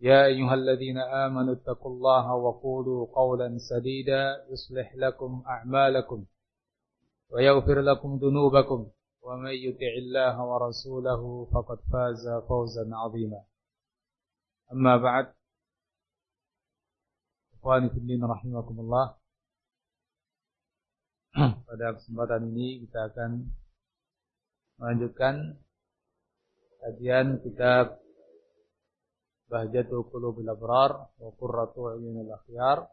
يا أيها الذين آمنوا اتقوا الله وقولوا قولا سديدا يصلح لكم أعمالكم ويغفر لكم ذنوبكم ومن يطع الله ورسوله فقد فاز فوزا عظيما. أما بعد إخواني في الدين رحمكم الله pada kesempatan ini kita akan melanjutkan kajian kitab Bahjatul Qulubil Abrar wa Qurratu Ayunil Akhyar.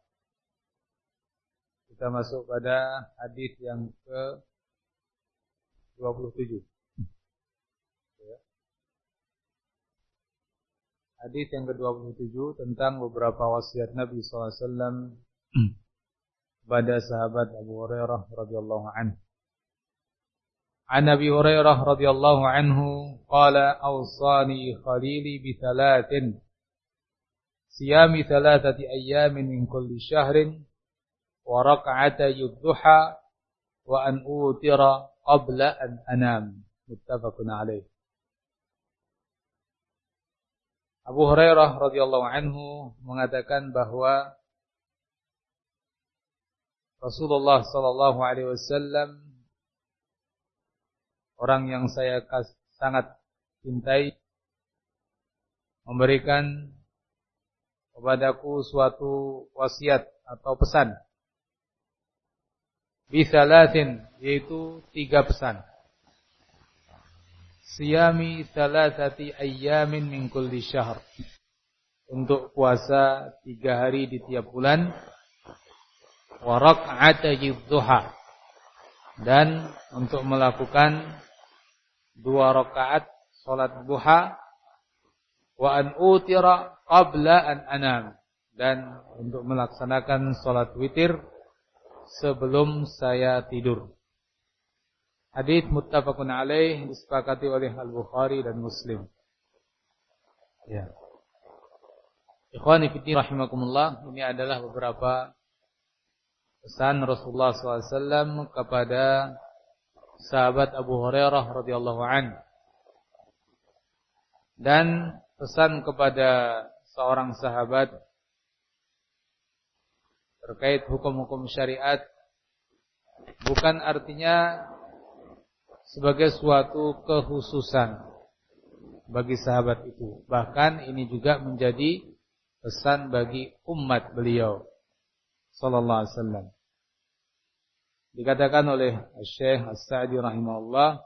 Kita masuk pada hadis yang ke 27. Ya. Hadis yang ke-27 tentang beberapa wasiat Nabi SAW kepada sahabat Abu Hurairah radhiyallahu anhu. عن أبي هريرة رضي الله عنه قال أوصاني خليلي بثلاث صيام ثلاثة أيام من كل شهر وركعتي الضحى وأن أوتر قبل أن أنام. متفق عليه. Abu Hurairah radhiyallahu anhu mengatakan bahwa Rasulullah sallallahu alaihi wasallam orang yang saya sangat cintai memberikan kepadaku suatu wasiat atau pesan. Bisalatin yaitu tiga pesan. Siyami salatati ayyamin min kulli syahr. Untuk puasa tiga hari di tiap bulan. Wa rak'atay duha dan untuk melakukan dua rakaat salat duha wa an utira qabla an anam dan untuk melaksanakan salat witir sebelum saya tidur. Hadis muttafaqun alaih disepakati oleh Al-Bukhari dan Muslim. Ya. Ikhwani fillah rahimakumullah, ini adalah beberapa pesan Rasulullah SAW kepada sahabat Abu Hurairah radhiyallahu an. Dan pesan kepada seorang sahabat terkait hukum-hukum syariat bukan artinya sebagai suatu kekhususan bagi sahabat itu. Bahkan ini juga menjadi pesan bagi umat beliau. Sallallahu alaihi wasallam Dikatakan oleh Syekh As-Sa'di rahimahullah,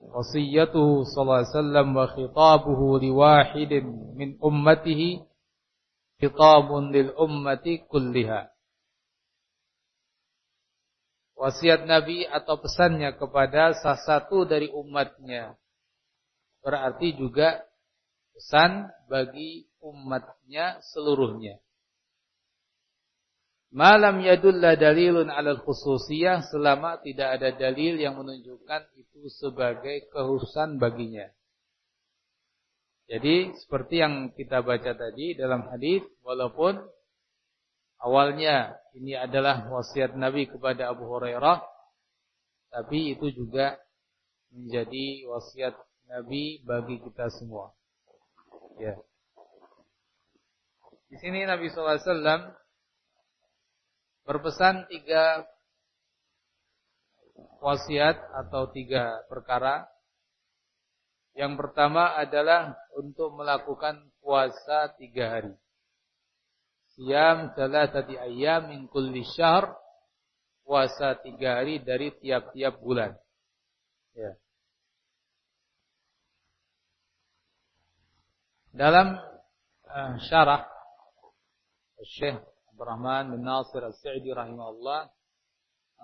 wasiyatuhu sallallahu alaihi wasallam wa khitabuhu liwahidin min ummatihi khitabun lil ummati kulliha. Wasiat Nabi atau pesannya kepada salah satu dari umatnya berarti juga pesan bagi umatnya seluruhnya. Malam yadulla dalilun alal khususiyah selama tidak ada dalil yang menunjukkan itu sebagai kehususan baginya. Jadi seperti yang kita baca tadi dalam hadis walaupun awalnya ini adalah wasiat Nabi kepada Abu Hurairah tapi itu juga menjadi wasiat Nabi bagi kita semua. Ya. Di sini Nabi wasallam berpesan tiga wasiat atau tiga perkara. Yang pertama adalah untuk melakukan puasa tiga hari. Siam tadi ayam min kulli syahr. Puasa tiga hari dari tiap-tiap bulan. Ya. Dalam uh, syarah Syekh Abdurrahman bin Nasir As-Sa'di rahimahullah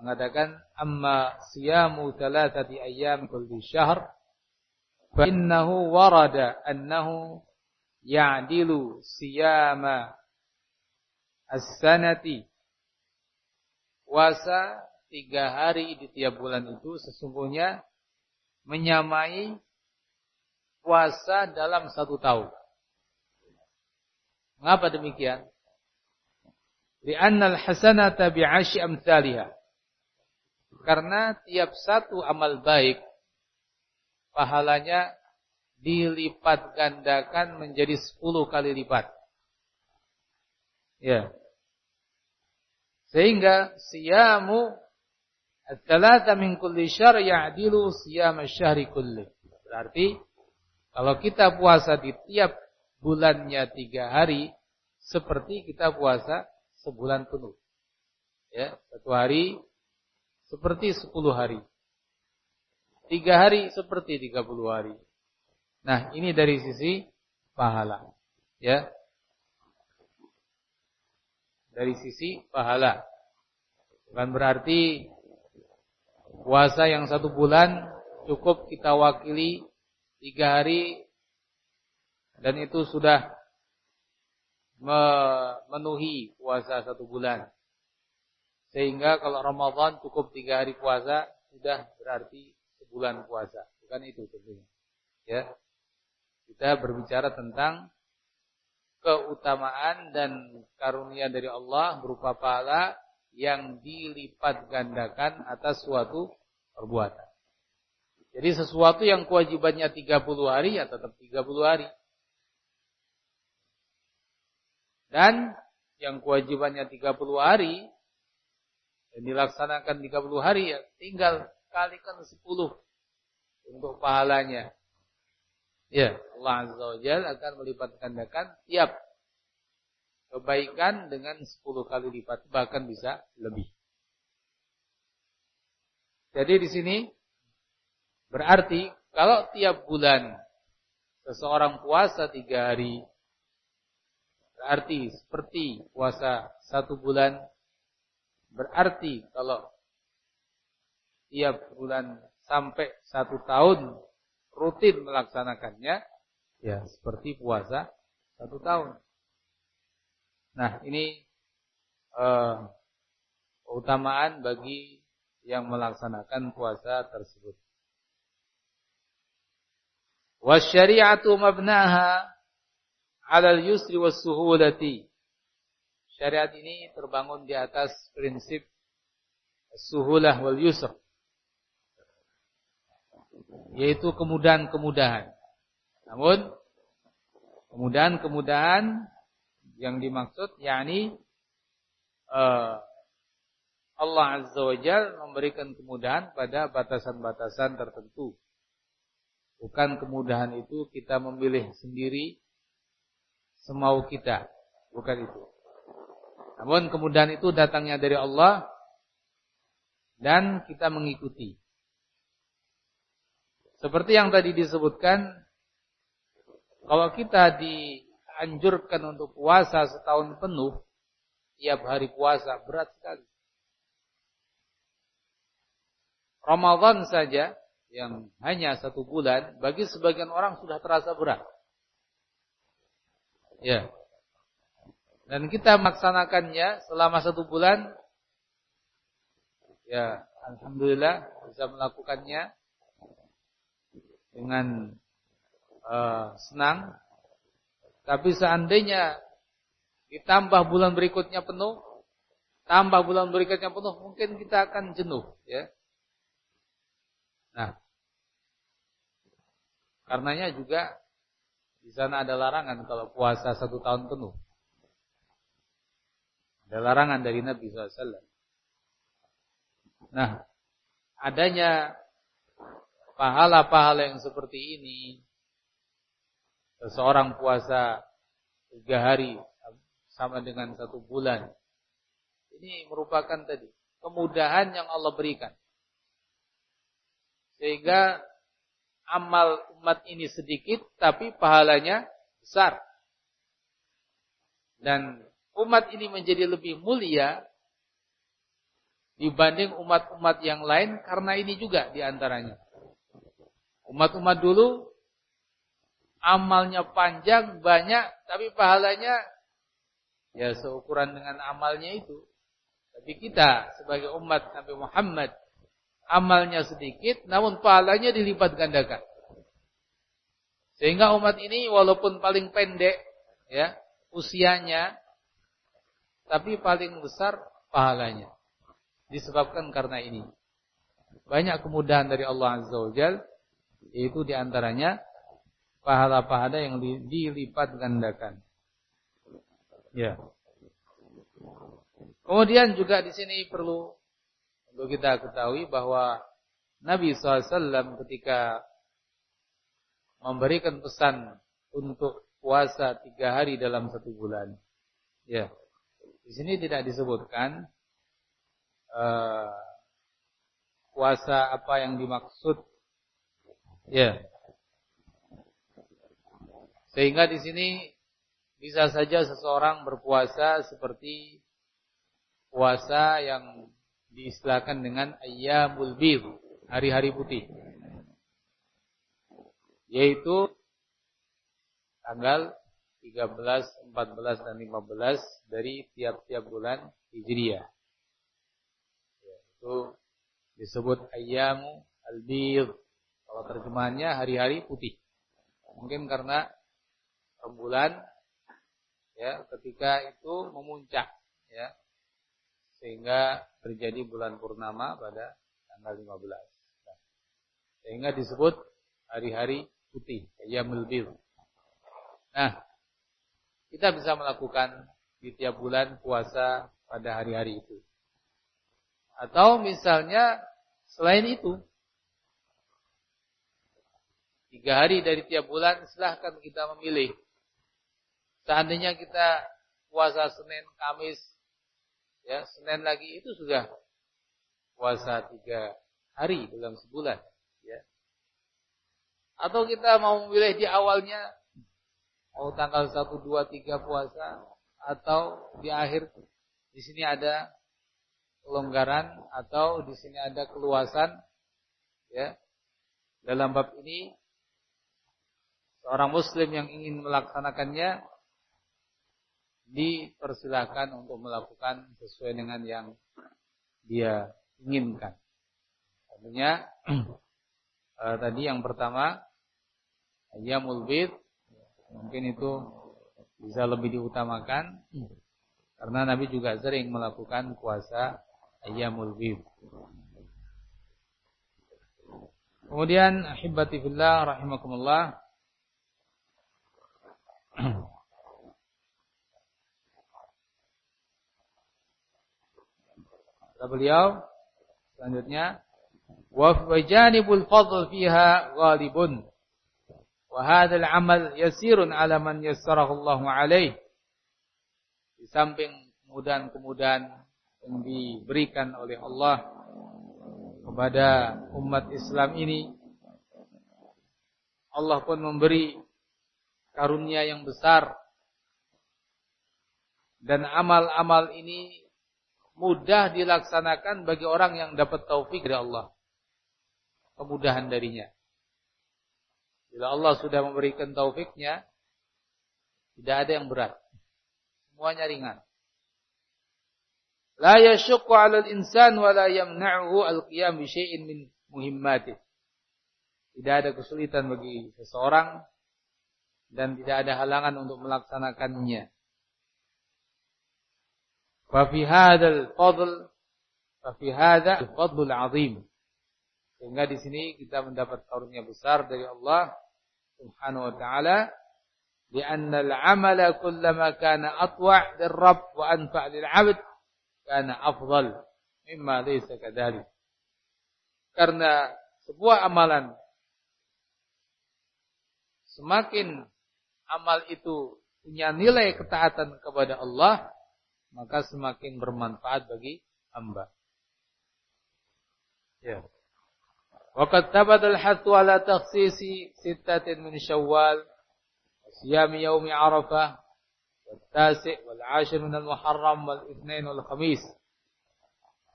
mengatakan amma siyamu thalathati ayyam kulli syahr fa innahu warada annahu ya'dilu siyama as-sanati puasa tiga hari di tiap bulan itu sesungguhnya menyamai puasa dalam satu tahun. Mengapa demikian? Li'anna al-hasanata bi'ashi amthaliha. Karena tiap satu amal baik pahalanya dilipat gandakan menjadi sepuluh kali lipat. Ya. Sehingga siyamu at-talata min kulli syahr ya'dilu siyam asy-syahri kulli. Berarti kalau kita puasa di tiap bulannya tiga hari, seperti kita puasa sebulan penuh. Ya, satu hari seperti sepuluh hari. Tiga hari seperti tiga puluh hari. Nah, ini dari sisi pahala. Ya. Dari sisi pahala. Bukan berarti puasa yang satu bulan cukup kita wakili tiga hari dan itu sudah memenuhi puasa satu bulan. Sehingga kalau Ramadan cukup tiga hari puasa, sudah berarti sebulan puasa. Bukan itu tentunya. Ya. Kita berbicara tentang keutamaan dan karunia dari Allah berupa pahala yang dilipat gandakan atas suatu perbuatan. Jadi sesuatu yang kewajibannya 30 hari ya tetap 30 hari. Dan yang kewajibannya 30 hari dan dilaksanakan 30 hari ya tinggal kalikan 10 untuk pahalanya. Ya, Allah Azza wa akan melipat gandakan tiap kebaikan dengan 10 kali lipat bahkan bisa lebih. Jadi di sini berarti kalau tiap bulan seseorang puasa tiga hari berarti seperti puasa satu bulan berarti kalau tiap bulan sampai satu tahun rutin melaksanakannya ya seperti puasa satu tahun. Nah ini uh, keutamaan bagi yang melaksanakan puasa tersebut. Wasyari'atu mabnaha alal yusri was suhulati. Syariat ini terbangun di atas prinsip suhulah wal yusr. Yaitu kemudahan-kemudahan. Namun kemudahan-kemudahan yang dimaksud yakni uh, Allah Azza wa Jal memberikan kemudahan pada batasan-batasan tertentu. Bukan kemudahan itu kita memilih sendiri semau kita. Bukan itu. Namun kemudahan itu datangnya dari Allah dan kita mengikuti. Seperti yang tadi disebutkan, kalau kita dianjurkan untuk puasa setahun penuh, tiap hari puasa berat sekali. Ramadan saja yang hanya satu bulan, bagi sebagian orang sudah terasa berat. Ya. Dan kita melaksanakannya selama satu bulan. Ya, alhamdulillah bisa melakukannya dengan uh, senang. Tapi seandainya ditambah bulan berikutnya penuh, tambah bulan berikutnya penuh, mungkin kita akan jenuh, ya. Nah, karenanya juga di sana ada larangan kalau puasa satu tahun penuh. Ada larangan dari Nabi SAW. Nah, adanya pahala-pahala yang seperti ini, seseorang puasa tiga hari sama dengan satu bulan. Ini merupakan tadi kemudahan yang Allah berikan. Sehingga amal umat ini sedikit tapi pahalanya besar. Dan umat ini menjadi lebih mulia dibanding umat-umat yang lain karena ini juga di antaranya. Umat-umat dulu amalnya panjang, banyak, tapi pahalanya ya seukuran dengan amalnya itu. Tapi kita sebagai umat Nabi Muhammad amalnya sedikit namun pahalanya dilipat gandakan. Sehingga umat ini walaupun paling pendek ya usianya tapi paling besar pahalanya. Disebabkan karena ini. Banyak kemudahan dari Allah Azza wa Jalla yaitu di antaranya pahala-pahala yang dilipat gandakan. Ya. Kemudian juga di sini perlu untuk kita ketahui bahwa Nabi SAW ketika memberikan pesan untuk puasa tiga hari dalam satu bulan. Ya, di sini tidak disebutkan uh, puasa apa yang dimaksud. Ya, sehingga di sini bisa saja seseorang berpuasa seperti puasa yang diistilahkan dengan ayyamul bid, hari-hari putih. Yaitu tanggal 13, 14 dan 15 dari tiap-tiap bulan Hijriah. Itu disebut ayyamu al-bid. Kalau terjemahannya hari-hari putih. Mungkin karena rembulan ya ketika itu memuncak ya sehingga terjadi bulan purnama pada tanggal 15 nah, sehingga disebut hari-hari putih ayyamul bid nah kita bisa melakukan di tiap bulan puasa pada hari-hari itu. Atau misalnya selain itu tiga hari dari tiap bulan silahkan kita memilih. Seandainya kita puasa Senin, Kamis, ya Senin lagi itu sudah puasa tiga hari dalam sebulan, ya. Atau kita mau memilih di awalnya mau tanggal 1, 2, 3 puasa atau di akhir di sini ada kelonggaran atau di sini ada keluasan ya dalam bab ini seorang muslim yang ingin melaksanakannya dipersilahkan untuk melakukan sesuai dengan yang dia inginkan. Tentunya uh, tadi yang pertama ayamul bid mungkin itu bisa lebih diutamakan karena Nabi juga sering melakukan puasa ayamul bid. Kemudian ahibati fillah rahimakumullah Kata beliau. Selanjutnya wa janibul fadl fiha ghalibun. Wa hadzal amal yasirun ala man yassarahu Allah alaih. Di samping kemudahan-kemudahan yang diberikan oleh Allah kepada umat Islam ini Allah pun memberi karunia yang besar. Dan amal-amal ini mudah dilaksanakan bagi orang yang dapat taufik dari Allah. Kemudahan darinya. Bila Allah sudah memberikan taufiknya, tidak ada yang berat. Semuanya ringan. La yashukku 'ala al-insan wa la yamna'uhu al-qiyam bi syai'in min muhimmatih. Tidak ada kesulitan bagi seseorang dan tidak ada halangan untuk melaksanakannya. Fafi hadzal fadl fafi hadza fadlul azim. Sehingga di sini kita mendapat karunia besar dari Allah Subhanahu wa taala لأن العمل كلما كان أطوع للرب وأنفع للعبد كان أفضل مما ليس كذلك karena sebuah amalan semakin amal itu punya nilai ketaatan kepada Allah, maka semakin bermanfaat bagi hamba. Ya. Waqad tabata al-hathu ala takhsisi sittatin min Syawal, siyam yaumi Arafah, min al-Muharram wal-Itsnain wal-Khamis.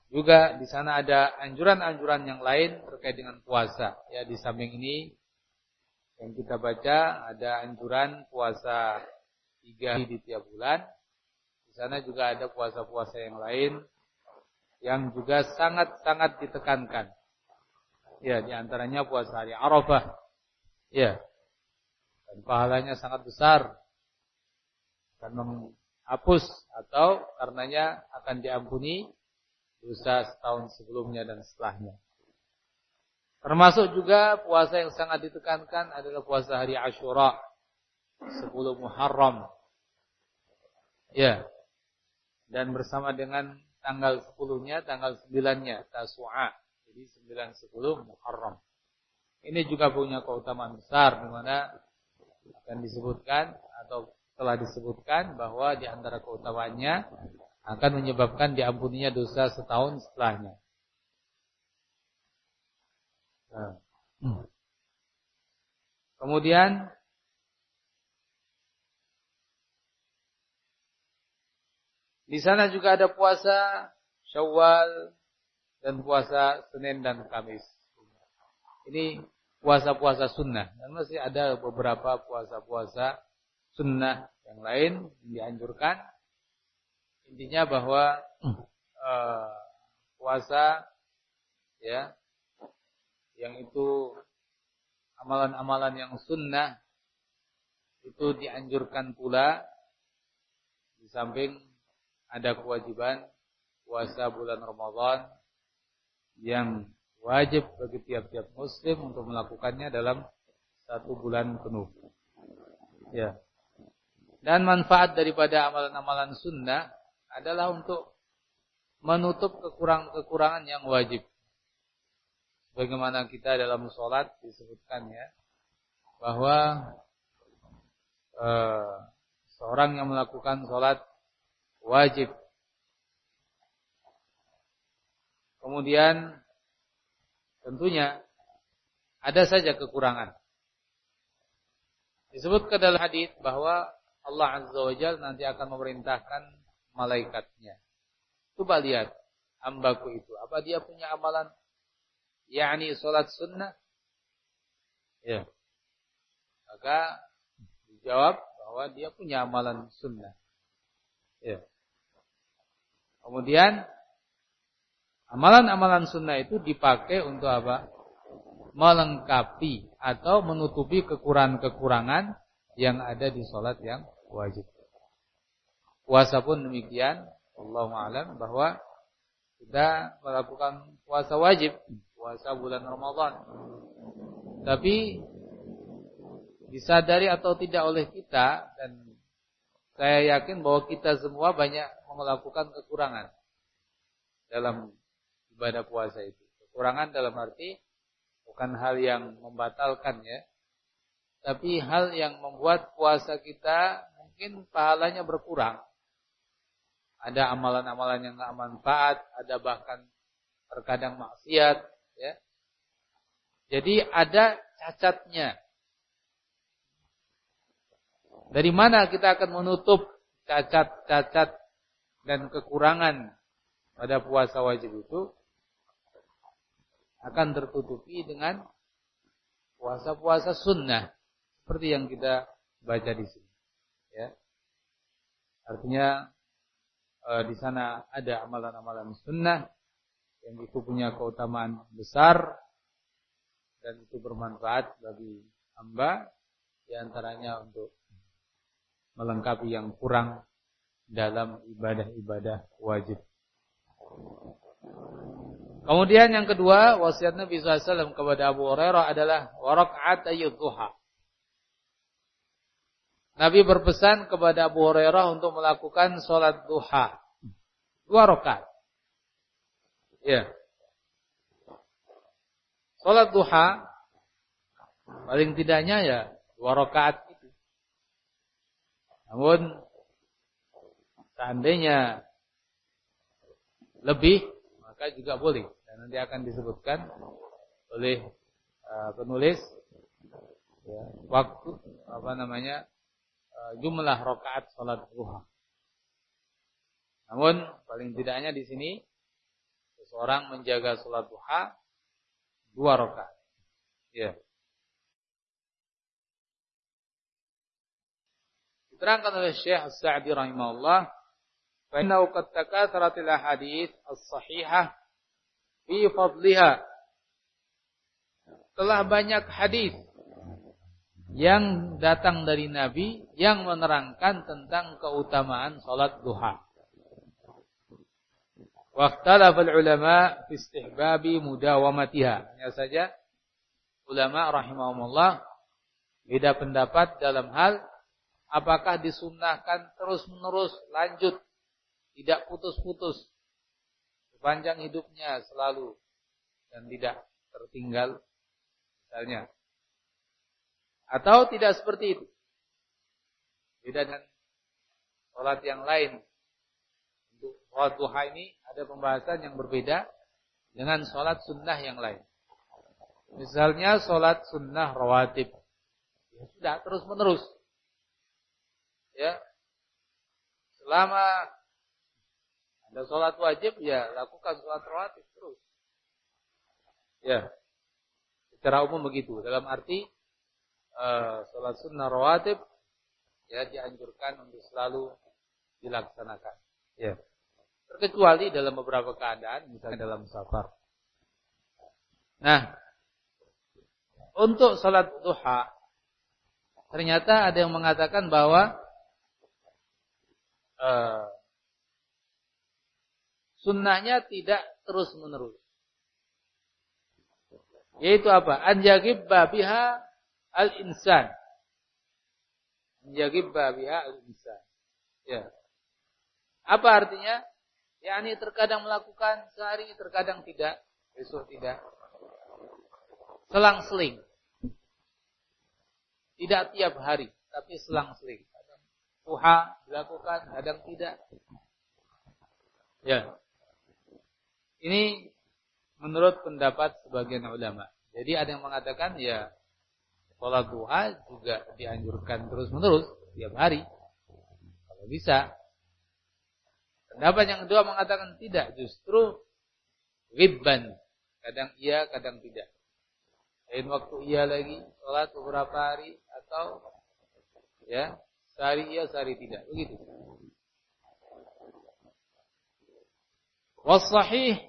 Juga di sana ada anjuran-anjuran yang lain terkait dengan puasa. Ya, di samping ini yang kita baca ada anjuran puasa tiga hari di tiap bulan. Sana juga ada puasa-puasa yang lain yang juga sangat-sangat ditekankan. Ya, di antaranya puasa hari Arafah. Ya. Dan pahalanya sangat besar. Dan menghapus atau karenanya akan diampuni dosa setahun sebelumnya dan setelahnya. Termasuk juga puasa yang sangat ditekankan adalah puasa hari Ashura. 10 Muharram. Ya. Dan bersama dengan tanggal 10-nya, tanggal 9-nya, Tasu'a. Jadi 9 10 Muharram. Ini juga punya keutamaan besar di mana akan disebutkan atau telah disebutkan bahwa di antara keutamaannya akan menyebabkan diampuninya dosa setahun setelahnya. Nah. Kemudian Di sana juga ada puasa Syawal dan puasa Senin dan Kamis. Ini puasa-puasa sunnah. Dan masih ada beberapa puasa-puasa sunnah yang lain yang dianjurkan. Intinya bahwa uh, puasa ya yang itu amalan-amalan yang sunnah itu dianjurkan pula di samping ada kewajiban puasa bulan Ramadan yang wajib bagi tiap-tiap muslim untuk melakukannya dalam satu bulan penuh. Ya. Dan manfaat daripada amalan-amalan sunnah adalah untuk menutup kekurangan-kekurangan yang wajib. Bagaimana kita dalam sholat disebutkan ya, bahwa eh, seorang yang melakukan sholat wajib. Kemudian tentunya ada saja kekurangan. Disebut ke dalam hadis bahwa Allah Azza wa Jal nanti akan memerintahkan malaikatnya. Coba lihat hambaku itu. Apa dia punya amalan yakni salat sunnah? Ya. Maka dijawab bahwa dia punya amalan sunnah. Ya. Kemudian amalan-amalan sunnah itu dipakai untuk apa? Melengkapi atau menutupi kekurangan-kekurangan yang ada di sholat yang wajib. Puasa pun demikian. Allah alam bahwa kita melakukan puasa wajib, puasa bulan Ramadan. Tapi disadari atau tidak oleh kita dan saya yakin bahwa kita semua banyak melakukan kekurangan dalam ibadah puasa itu. Kekurangan dalam arti bukan hal yang membatalkan ya, tapi hal yang membuat puasa kita mungkin pahalanya berkurang. Ada amalan-amalan yang nggak manfaat, ada bahkan terkadang maksiat, ya. Jadi ada cacatnya. Dari mana kita akan menutup cacat-cacat dan kekurangan pada puasa wajib itu akan tertutupi dengan puasa-puasa sunnah seperti yang kita baca di sini. Ya. Artinya e, di sana ada amalan-amalan sunnah yang itu punya keutamaan besar dan itu bermanfaat bagi hamba di antaranya untuk melengkapi yang kurang dalam ibadah-ibadah wajib. Kemudian yang kedua, wasiat Nabi SAW kepada Abu Hurairah adalah warakaat duha. Nabi berpesan kepada Abu Hurairah untuk melakukan sholat duha. Dua rakaat. Ya. Sholat duha, paling tidaknya ya dua rakaat Namun seandainya lebih maka juga boleh dan nanti akan disebutkan oleh uh, penulis ya, waktu apa namanya uh, jumlah rakaat salat duha. Namun paling tidaknya di sini seseorang menjaga salat duha dua rakaat. Ya. Diterangkan oleh Syekh As-Sa'di rahimahullah, "Fa qad takatharatil ahadits as-sahihah fi fadliha." Telah banyak hadis yang datang dari Nabi yang menerangkan tentang keutamaan salat duha. Waqtalafa ulama fi istihbabi mudawamatiha. Hanya saja ulama rahimahumullah beda pendapat dalam hal Apakah disunnahkan terus-menerus lanjut, tidak putus-putus sepanjang hidupnya selalu dan tidak tertinggal misalnya. Atau tidak seperti itu. Beda dengan sholat yang lain. Untuk sholat duha ini ada pembahasan yang berbeda dengan sholat sunnah yang lain. Misalnya sholat sunnah rawatib. Ya sudah terus menerus ya. Selama ada sholat wajib ya lakukan sholat rawatib terus. Ya. Secara umum begitu. Dalam arti uh, sholat sunnah rawatib ya dianjurkan untuk selalu dilaksanakan. Ya. Terkecuali dalam beberapa keadaan misalnya dalam safar. Nah untuk sholat duha ternyata ada yang mengatakan bahwa uh, sunnahnya tidak terus menerus. Yaitu apa? Anjagib babiha al-insan. Anjagib babiha al-insan. Ya. Apa artinya? Ya, ini terkadang melakukan sehari, terkadang tidak, besok tidak. Selang-seling. Tidak tiap hari, tapi selang-seling duha dilakukan, kadang tidak. Ya. Ini menurut pendapat sebagian ulama. Jadi ada yang mengatakan ya sholat duha juga dianjurkan terus-menerus tiap hari. Kalau bisa. Pendapat yang kedua mengatakan tidak, justru ribban. Kadang iya, kadang tidak. Lain waktu iya lagi, sholat beberapa hari atau ya Sehari iya, sehari tidak. Begitu. Wasahih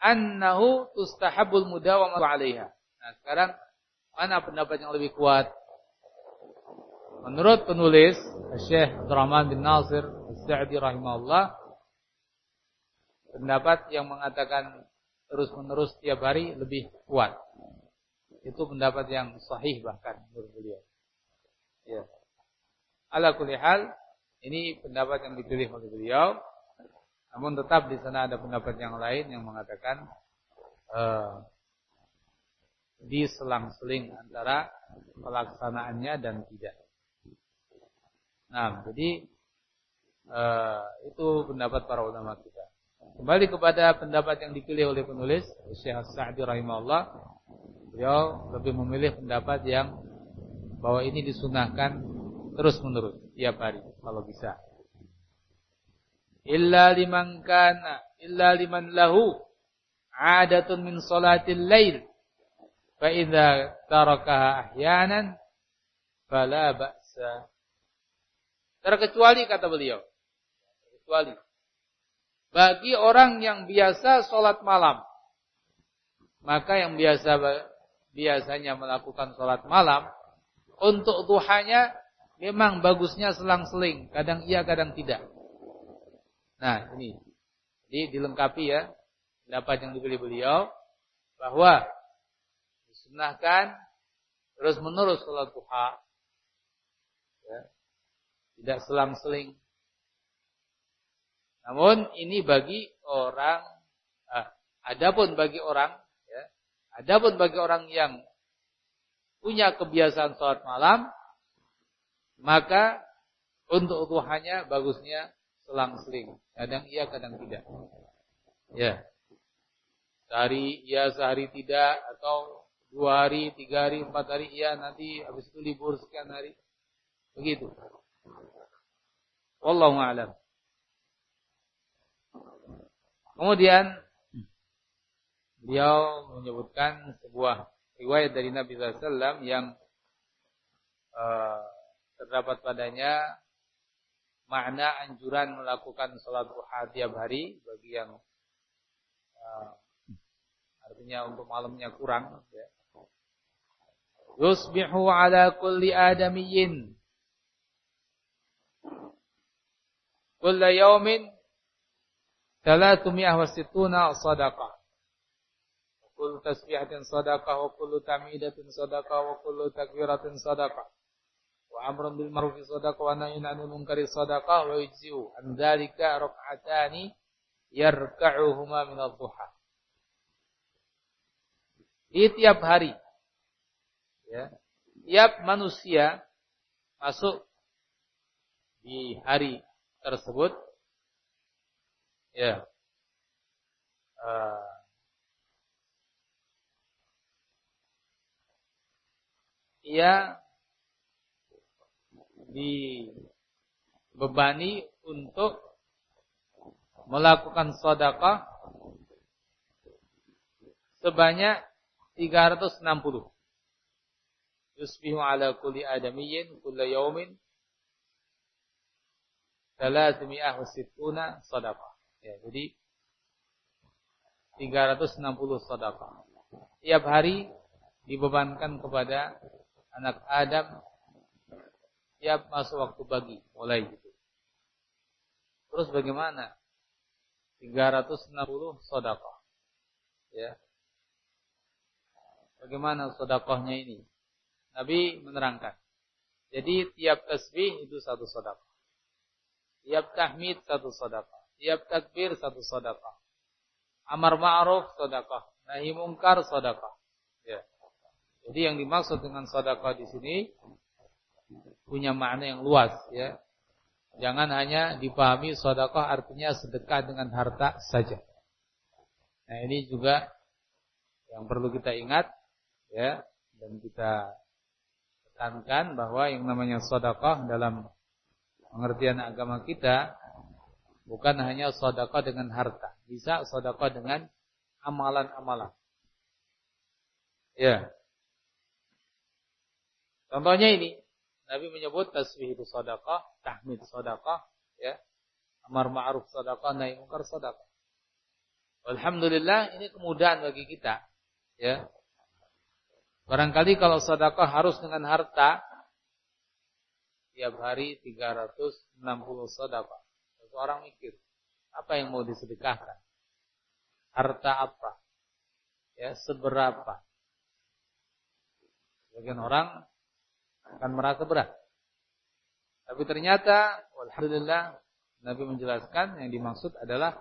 annahu tustahabul mudawamah 'alaiha. Nah, sekarang mana pendapat yang lebih kuat? Menurut penulis Syekh Abdurrahman bin Nasir As-Sa'di rahimahullah pendapat yang mengatakan terus-menerus tiap hari lebih kuat. Itu pendapat yang sahih bahkan menurut beliau. Ya. Ala kulli hal, ini pendapat yang dipilih oleh beliau. Namun tetap di sana ada pendapat yang lain yang mengatakan uh, diselang-seling antara pelaksanaannya dan tidak. Nah, jadi uh, itu pendapat para ulama kita. Kembali kepada pendapat yang dipilih oleh penulis Syekh Sa'di rahimahullah, beliau lebih memilih pendapat yang bahwa ini disunahkan terus menerus tiap hari kalau bisa. Illa liman kana illa liman lahu adatun min salatil lail fa idza tarakaha ahyanan fala ba'sa. Terkecuali kata beliau. Terkecuali bagi orang yang biasa sholat malam. Maka yang biasa biasanya melakukan sholat malam untuk duhanya memang bagusnya selang-seling, kadang iya, kadang tidak. Nah, ini. Jadi dilengkapi ya pendapat yang dibeli beliau bahwa disunahkan terus menerus sholat duha. Ya. Tidak selang-seling. Namun ini bagi orang ah, adapun bagi orang ya, adapun bagi orang yang punya kebiasaan sholat malam maka Untuk duhanya bagusnya selang-seling. Kadang iya, kadang tidak. Ya. Sehari iya, sehari tidak. Atau dua hari, tiga hari, empat hari iya, nanti habis itu libur sekian hari. Begitu. Wallahu a'lam. Kemudian beliau menyebutkan sebuah riwayat dari Nabi SAW yang uh, terdapat padanya makna anjuran melakukan sholat duha tiap hari bagi yang uh, artinya untuk malamnya kurang ya. Yusbihu ala kulli adamiyyin kulla yawmin 360 sadaqah. Kullu tasbihatin sadaqah wa kullu tamidatin sadaqah wa kullu takbiratin sadaqah wa amrun bil ma'ruf sadaqah wa nahyun 'anil munkari sadaqah wa yujzi'u an dzalika di tiap hari ya tiap manusia masuk di hari tersebut ya uh, ia dibebani untuk melakukan sedekah sebanyak 360. Yusbihu ala kulli adamiyyin kulla yawmin 360 sedekah. Ya, jadi 360 sedekah. Tiap hari dibebankan kepada anak Adam tiap masuk waktu pagi mulai gitu. Terus bagaimana? 360 sodakoh. Ya. Bagaimana sodakohnya ini? Nabi menerangkan. Jadi tiap tasbih itu satu sodakoh. Tiap tahmid satu sodakoh. Tiap takbir satu sodakoh. Amar ma'ruf sodakoh. Nahi mungkar sodakoh. Ya. Jadi yang dimaksud dengan sedekah di sini punya makna yang luas ya. Jangan hanya dipahami sedekah artinya sedekah dengan harta saja. Nah, ini juga yang perlu kita ingat ya dan kita tekankan bahwa yang namanya sedekah dalam pengertian agama kita bukan hanya sedekah dengan harta, bisa sedekah dengan amalan-amalan. Ya. Contohnya ini, Nabi menyebut tasbih itu sedekah, tahmid sedekah, ya. Amar ma'ruf sedekah, nahi munkar sedekah. Alhamdulillah ini kemudahan bagi kita, ya. Barangkali kalau sedekah harus dengan harta, tiap hari 360 sedekah. Seorang mikir, apa yang mau disedekahkan? Harta apa? Ya, seberapa? Sebagian orang akan merasa berat. Tapi ternyata, alhamdulillah, Nabi menjelaskan yang dimaksud adalah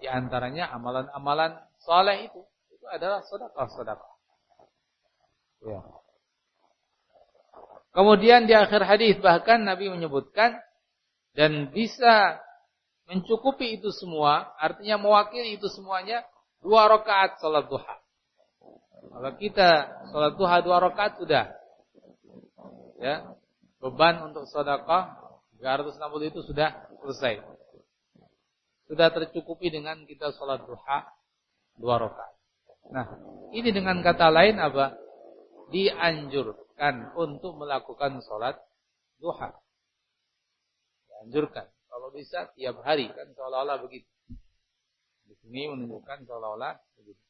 di antaranya amalan-amalan soleh itu. Itu adalah sedekah-sedekah. Ya. Kemudian di akhir hadis bahkan Nabi menyebutkan dan bisa mencukupi itu semua, artinya mewakili itu semuanya dua rakaat salat duha. Kalau kita salat duha dua rakaat sudah ya beban untuk sedekah 360 itu sudah selesai. Sudah tercukupi dengan kita sholat duha dua rakaat. Nah, ini dengan kata lain apa? Dianjurkan untuk melakukan sholat duha. Dianjurkan. Kalau bisa tiap hari kan seolah-olah begitu. Di sini menunjukkan seolah-olah begitu.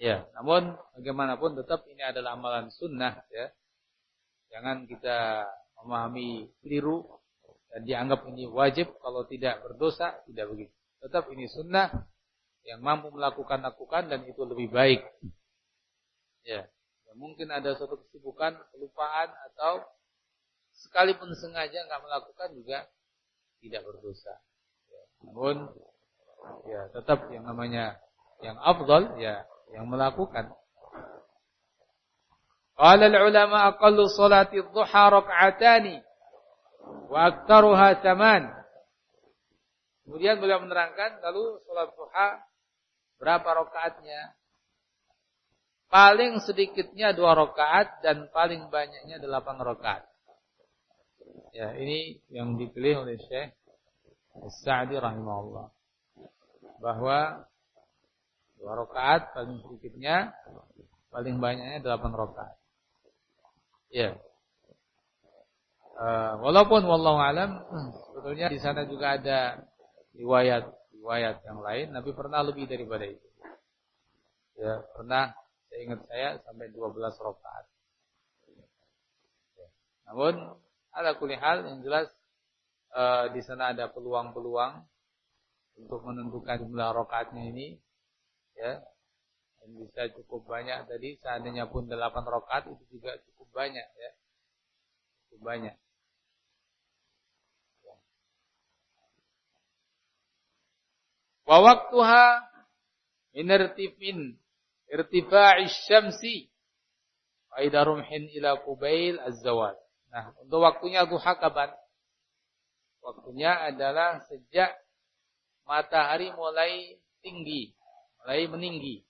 Ya, namun bagaimanapun tetap ini adalah amalan sunnah ya Jangan kita memahami keliru dan dianggap ini wajib kalau tidak berdosa, tidak begitu. Tetap ini sunnah yang mampu melakukan lakukan dan itu lebih baik. Ya, ya mungkin ada suatu kesibukan, kelupaan atau sekalipun sengaja nggak melakukan juga tidak berdosa. Ya, namun ya tetap yang namanya yang afdal ya yang melakukan Qala al-ulama aqallu salati dhuha rak'atani Wa aktaruha taman. Kemudian beliau menerangkan lalu sholat duha berapa rakaatnya? Paling sedikitnya dua rakaat dan paling banyaknya delapan rakaat. Ya, ini yang dipilih oleh Syekh Sa'di rahimahullah. Bahwa dua rakaat paling sedikitnya, paling banyaknya delapan rakaat. Ya. Uh, walaupun wallahu alam sebetulnya di sana juga ada riwayat riwayat yang lain Nabi pernah lebih daripada itu. Ya, pernah saya ingat saya sampai 12 rakaat. Ya. Namun ada kulihal yang jelas uh, di sana ada peluang-peluang untuk menentukan jumlah rakaatnya ini ya. Dan bisa cukup banyak tadi seandainya pun 8 rakaat itu juga cukup banyak ya. Cukup banyak. Wa waqtuha min irtifin irtifa'i syamsi wa ida rumhin ila qubail az-zawal. Nah, untuk waktunya duha kapan? Waktunya adalah sejak matahari mulai tinggi, mulai meninggi.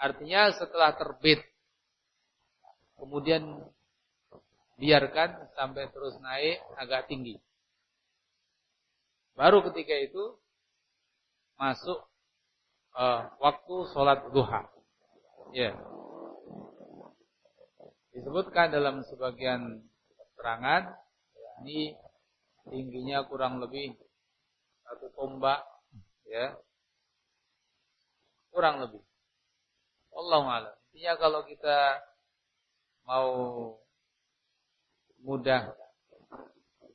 Artinya setelah terbit. Kemudian biarkan sampai terus naik agak tinggi. Baru ketika itu masuk uh, waktu sholat duha. Ya. Disebutkan dalam sebagian keterangan, ini tingginya kurang lebih satu tombak, ya, kurang lebih. Allah Intinya kalau kita mau mudah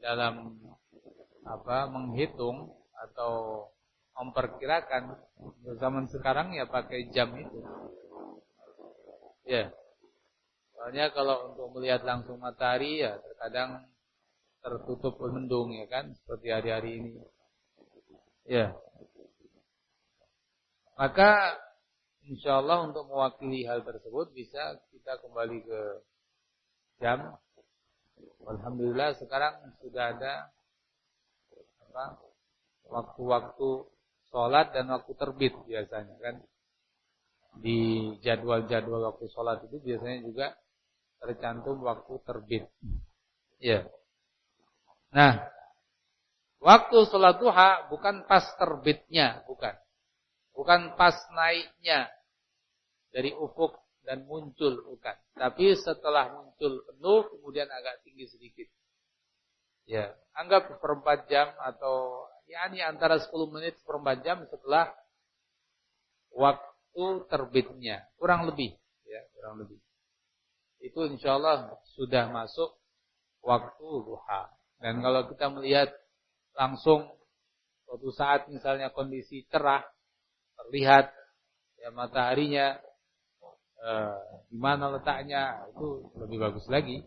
dalam apa menghitung atau memperkirakan zaman sekarang ya pakai jam itu. Ya. Soalnya kalau untuk melihat langsung matahari ya terkadang tertutup mendung ya kan seperti hari-hari ini. Ya. Maka insya Allah untuk mewakili hal tersebut bisa kita kembali ke jam. Alhamdulillah sekarang sudah ada waktu-waktu sholat dan waktu terbit biasanya kan. Di jadwal-jadwal waktu sholat itu biasanya juga tercantum waktu terbit. Ya. Nah, waktu sholat duha bukan pas terbitnya, bukan. Bukan pas naiknya dari ufuk dan muncul, bukan. Tapi setelah muncul penuh, kemudian agak tinggi sedikit. Ya, anggap seperempat jam atau yakni antara 10 menit seperempat jam setelah waktu terbitnya, kurang lebih, ya, kurang lebih. Itu insya Allah sudah masuk waktu duha. Dan kalau kita melihat langsung suatu saat misalnya kondisi cerah, terlihat ya mataharinya eh, di mana letaknya itu lebih bagus lagi.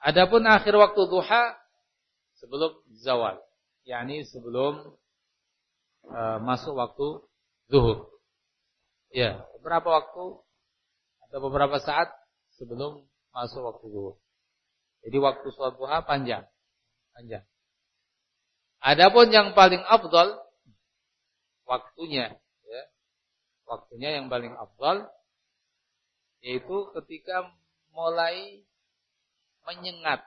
Adapun akhir waktu duha sebelum zawal, yakni sebelum uh, masuk waktu zuhur. Ya, beberapa waktu atau beberapa saat sebelum masuk waktu zuhur. Jadi waktu sholat duha panjang, panjang. Adapun yang paling afdal waktunya, ya, waktunya yang paling afdal yaitu ketika mulai menyengat.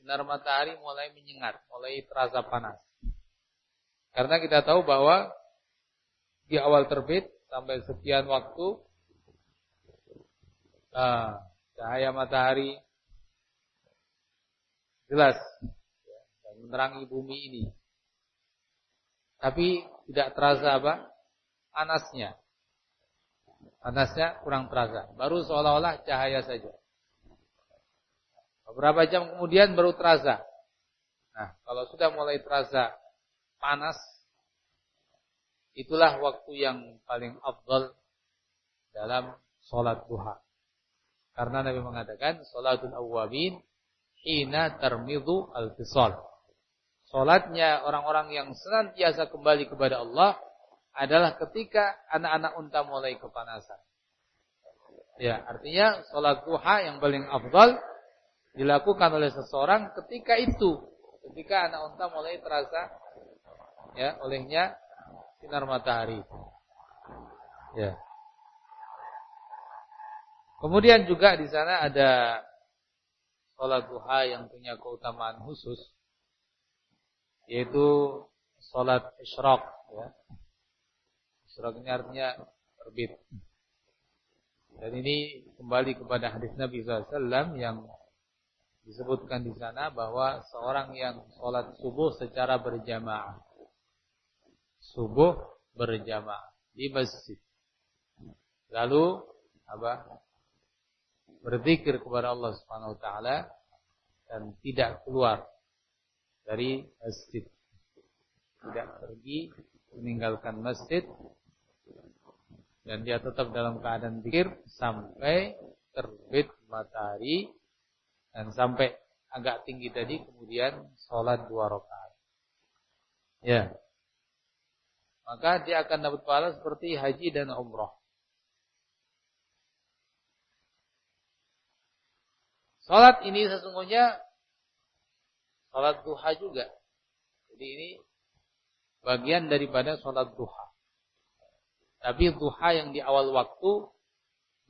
Sinar matahari mulai menyengat, mulai terasa panas. Karena kita tahu bahwa di awal terbit sampai sekian waktu nah, cahaya matahari jelas menerangi bumi ini. Tapi tidak terasa apa? Panasnya. Panasnya kurang terasa. Baru seolah-olah cahaya saja. Beberapa jam kemudian baru terasa. Nah, kalau sudah mulai terasa panas, itulah waktu yang paling afdal dalam sholat duha. Karena Nabi mengatakan, sholatul awwabin hina termidu al-fisal. Sholatnya orang-orang yang senantiasa kembali kepada Allah adalah ketika anak-anak unta mulai kepanasan. Ya, artinya sholat duha yang paling afdal dilakukan oleh seseorang ketika itu, ketika anak unta mulai terasa ya olehnya sinar matahari. Ya. Kemudian juga di sana ada sholat duha yang punya keutamaan khusus, yaitu sholat isyraq. Ya. Isyraq ini artinya terbit. Dan ini kembali kepada hadis Nabi SAW yang disebutkan di sana bahwa seorang yang sholat subuh secara berjamaah, subuh berjamaah di masjid, lalu apa? Berzikir kepada Allah Subhanahu Wa Taala dan tidak keluar dari masjid, tidak pergi meninggalkan masjid dan dia tetap dalam keadaan zikir sampai terbit matahari dan sampai agak tinggi tadi kemudian sholat dua rakaat. Ya. Maka dia akan dapat pahala seperti haji dan umrah. Sholat ini sesungguhnya sholat duha juga. Jadi ini bagian daripada sholat duha. Tapi duha yang di awal waktu,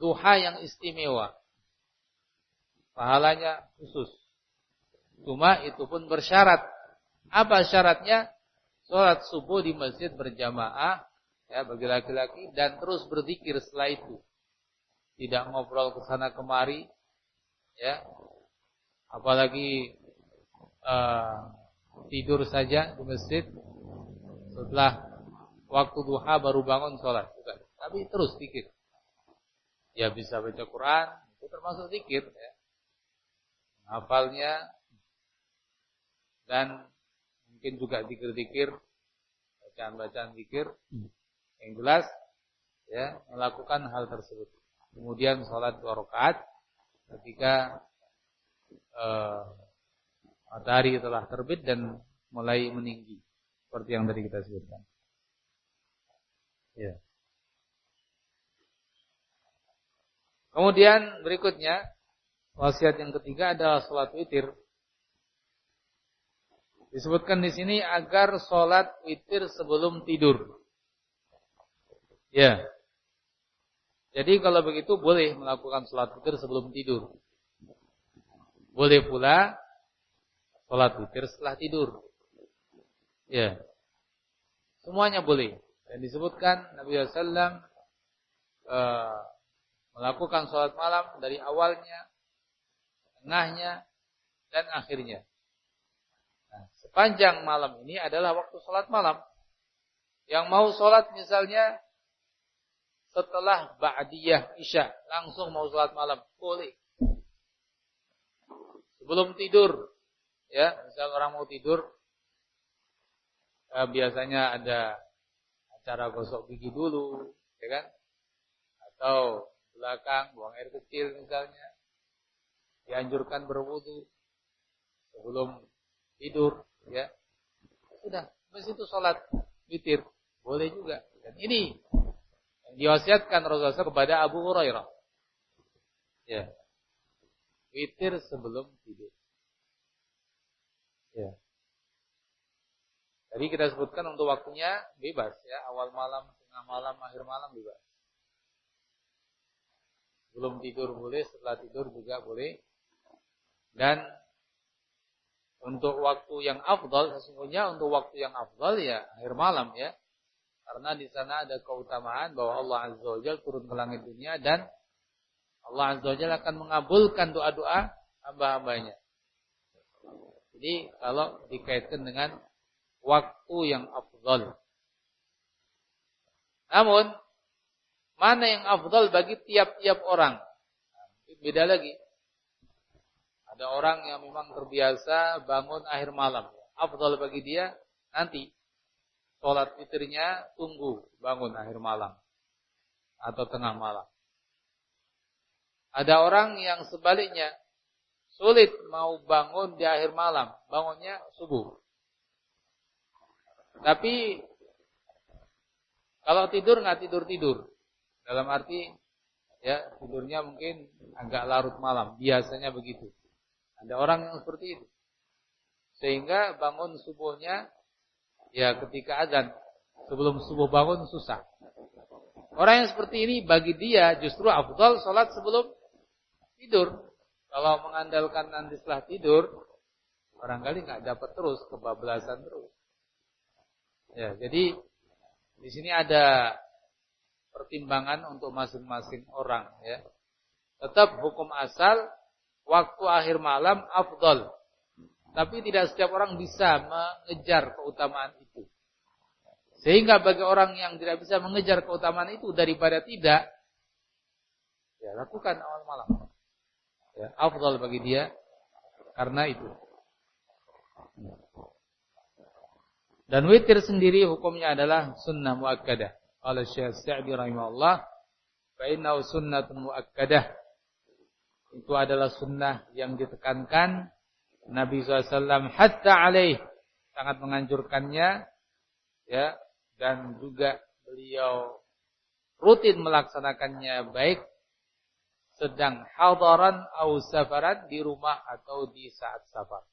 duha yang istimewa. Pahalanya khusus. Cuma itu pun bersyarat. Apa syaratnya? Sholat subuh di masjid berjamaah ya bagi laki-laki dan terus berzikir setelah itu. Tidak ngobrol ke sana kemari ya. Apalagi uh, tidur saja di masjid setelah waktu duha baru bangun sholat. Bukan. Tapi terus zikir. Ya bisa baca Quran, itu termasuk zikir. Ya. Hafalnya dan mungkin juga zikir-zikir, bacaan-bacaan zikir. Yang jelas ya melakukan hal tersebut. Kemudian sholat dua rakaat ketika uh, matahari telah terbit dan mulai meninggi seperti yang tadi kita sebutkan. Ya. Kemudian berikutnya wasiat yang ketiga adalah sholat witir. Disebutkan di sini agar sholat witir sebelum tidur. Ya. Jadi kalau begitu boleh melakukan sholat witir sebelum tidur. Boleh pula sholat witir setelah tidur. Ya. Semuanya boleh. Dan disebutkan Nabi SAW uh, melakukan sholat malam dari awalnya, tengahnya, dan akhirnya. Nah, sepanjang malam ini adalah waktu sholat malam. Yang mau sholat misalnya setelah Ba'diyah Isya, langsung mau sholat malam, boleh. Sebelum tidur, ya, misal orang mau tidur, eh, biasanya ada cara gosok gigi dulu, ya kan? Atau belakang buang air kecil misalnya. Dianjurkan berwudu sebelum tidur, ya. Sudah, habis itu sholat witir, boleh juga. Dan ini yang diwasiatkan Rasulullah kepada Abu Hurairah. Ya. Witir sebelum tidur. Ya. Jadi kita sebutkan untuk waktunya bebas ya, awal malam, tengah malam, akhir malam bebas. Belum tidur boleh, setelah tidur juga boleh. Dan untuk waktu yang afdal sesungguhnya untuk waktu yang afdal ya akhir malam ya. Karena di sana ada keutamaan bahwa Allah Azza wa Jalla turun ke langit dunia dan Allah Azza wa Jalla akan mengabulkan doa-doa hamba-hambanya. Jadi kalau dikaitkan dengan waktu yang afdal. Namun, mana yang afdal bagi tiap-tiap orang? Beda lagi. Ada orang yang memang terbiasa bangun akhir malam. Afdal bagi dia nanti sholat fitrnya tunggu bangun akhir malam atau tengah malam. Ada orang yang sebaliknya sulit mau bangun di akhir malam, bangunnya subuh. Tapi kalau tidur nggak tidur tidur, dalam arti ya tidurnya mungkin agak larut malam, biasanya begitu. Ada orang yang seperti itu. Sehingga bangun subuhnya ya ketika azan, sebelum subuh bangun susah. Orang yang seperti ini bagi dia justru afdal salat sebelum tidur. Kalau mengandalkan nanti setelah tidur, barangkali nggak dapat terus kebablasan terus. Ya, jadi di sini ada pertimbangan untuk masing-masing orang ya. Tetap hukum asal waktu akhir malam afdol. Tapi tidak setiap orang bisa mengejar keutamaan itu. Sehingga bagi orang yang tidak bisa mengejar keutamaan itu daripada tidak, ya lakukan awal malam. Ya, afdal bagi dia karena itu. Dan witir sendiri hukumnya adalah sunnah muakkadah. Qala Syekh Sa'di rahimahullah, fa innahu sunnatun muakkadah. Itu adalah sunnah yang ditekankan Nabi SAW hatta alaih sangat menganjurkannya ya dan juga beliau rutin melaksanakannya baik sedang hadaran atau safaran di rumah atau di saat safar.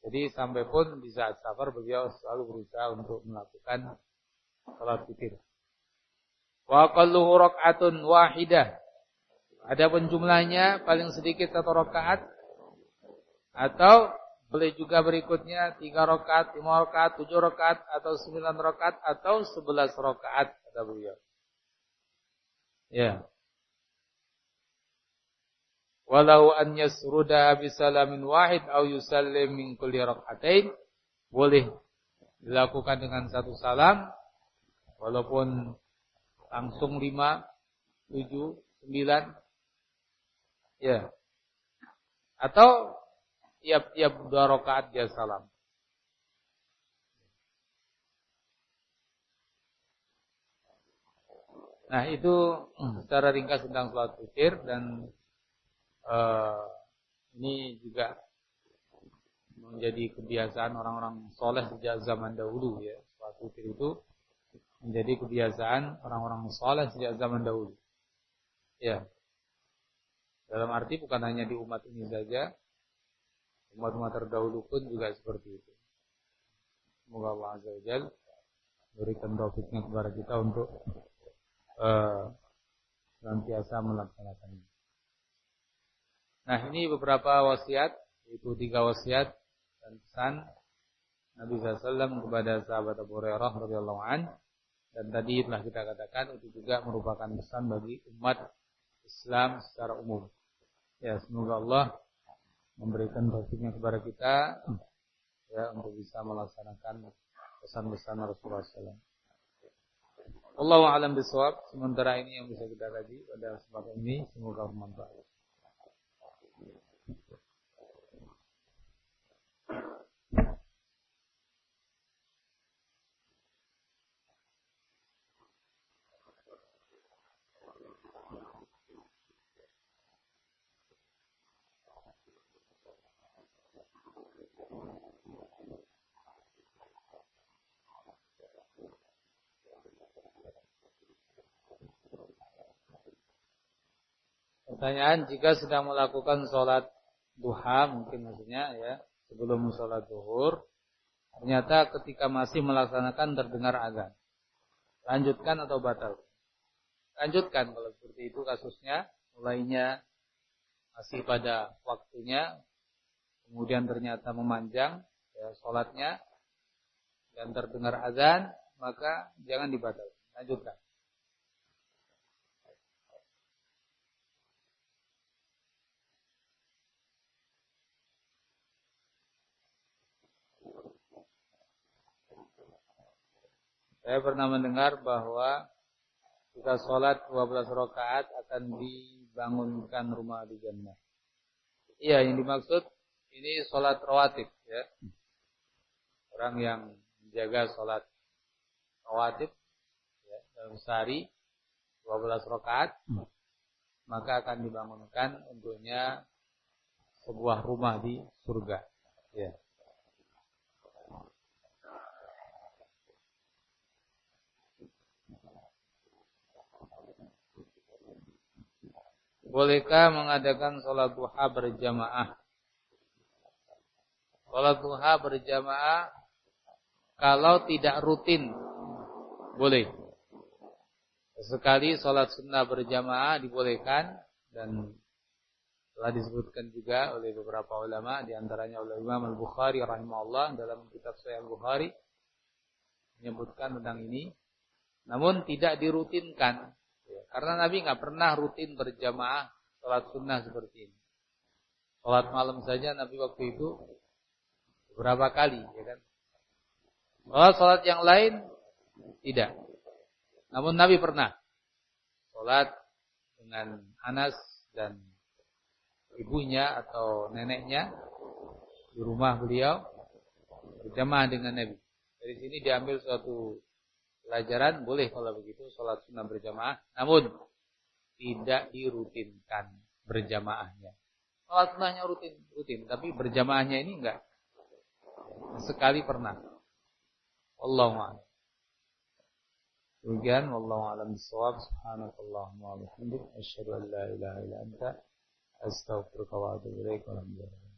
Jadi sampai pun di saat safar beliau selalu berusaha untuk melakukan salat witir. Wa qalluhu rak'atun wahidah. Adapun jumlahnya paling sedikit satu rakaat atau boleh juga berikutnya tiga rakaat, lima rakaat, tujuh rakaat atau sembilan rakaat atau sebelas rakaat kata beliau. Ya. Walau an yasruda bisalamin wahid au yusallim min kulli rak'atain boleh dilakukan dengan satu salam Walaupun langsung lima, tujuh, sembilan. Ya. Atau tiap-tiap dua rakaat dia salam. Nah itu secara ringkas tentang sholat witir dan uh, ini juga menjadi kebiasaan orang-orang soleh sejak zaman dahulu ya witir itu menjadi kebiasaan orang-orang soleh sejak zaman dahulu. Ya. Dalam arti bukan hanya di umat ini saja, umat-umat terdahulu pun juga seperti itu. Semoga Allah Azza wa Jal berikan taufiknya kepada kita untuk uh, senantiasa melaksanakannya. Nah ini beberapa wasiat, yaitu tiga wasiat dan pesan Nabi SAW kepada sahabat Abu Hurairah anhu dan tadi telah kita katakan itu juga merupakan pesan bagi umat Islam secara umum. Ya, semoga Allah memberikan taufiknya kepada kita ya untuk bisa melaksanakan pesan-pesan Rasulullah SAW. Allah alam bisawab. Sementara ini yang bisa kita kaji pada kesempatan ini semoga bermanfaat. Pertanyaan jika sedang melakukan sholat duha mungkin maksudnya ya sebelum sholat duhur ternyata ketika masih melaksanakan terdengar azan. Lanjutkan atau batal? Lanjutkan kalau seperti itu kasusnya. Mulainya masih pada waktunya kemudian ternyata memanjang ya, sholatnya dan terdengar azan maka jangan dibatal lanjutkan Saya pernah mendengar bahwa kita sholat 12 rakaat akan dibangunkan rumah di jannah. Iya, yang dimaksud ini sholat rawatib ya. Orang yang menjaga sholat rawatib ya, dalam sehari 12 rakaat maka akan dibangunkan untuknya sebuah rumah di surga. Ya. Bolehkah mengadakan sholat duha berjamaah? Sholat duha berjamaah kalau tidak rutin boleh. Sekali sholat sunnah berjamaah dibolehkan dan telah disebutkan juga oleh beberapa ulama di antaranya oleh Imam Al-Bukhari rahimahullah dalam kitab Sahih Al-Bukhari menyebutkan tentang ini namun tidak dirutinkan karena Nabi nggak pernah rutin berjamaah sholat sunnah seperti ini. Sholat malam saja Nabi waktu itu beberapa kali, ya kan? Sholat sholat yang lain tidak. Namun Nabi pernah sholat dengan Anas dan ibunya atau neneknya di rumah beliau berjamaah dengan Nabi. Dari sini diambil suatu pelajaran boleh kalau begitu sholat sunnah berjamaah, namun tidak dirutinkan berjamaahnya. Sholat sunnahnya rutin, rutin, tapi berjamaahnya ini enggak. Sekali pernah. Allah Demikian wallahu a'lam bishawab. Subhanakallahumma wa bihamdik asyhadu an la ilaha illa anta astaghfiruka wa atubu ilaik. Alhamdulillah.